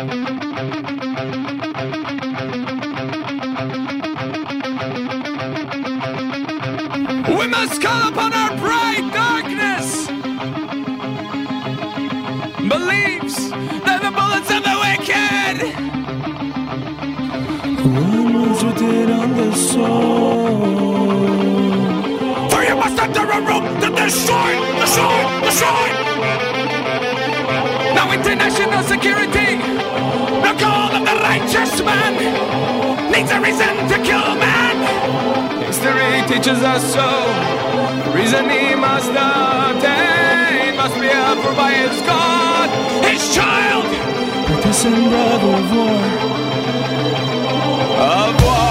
We must call upon our bright darkness. Believes that the bullets of the wicked. Wounds written on the soul. For you must enter a room to destroy, destroy, destroy. Now international security, the call of the righteous man, needs a reason to kill a man. History teaches us so. Reason he must attain eh? must be approved by his God, his child Partisan brother of war. of war.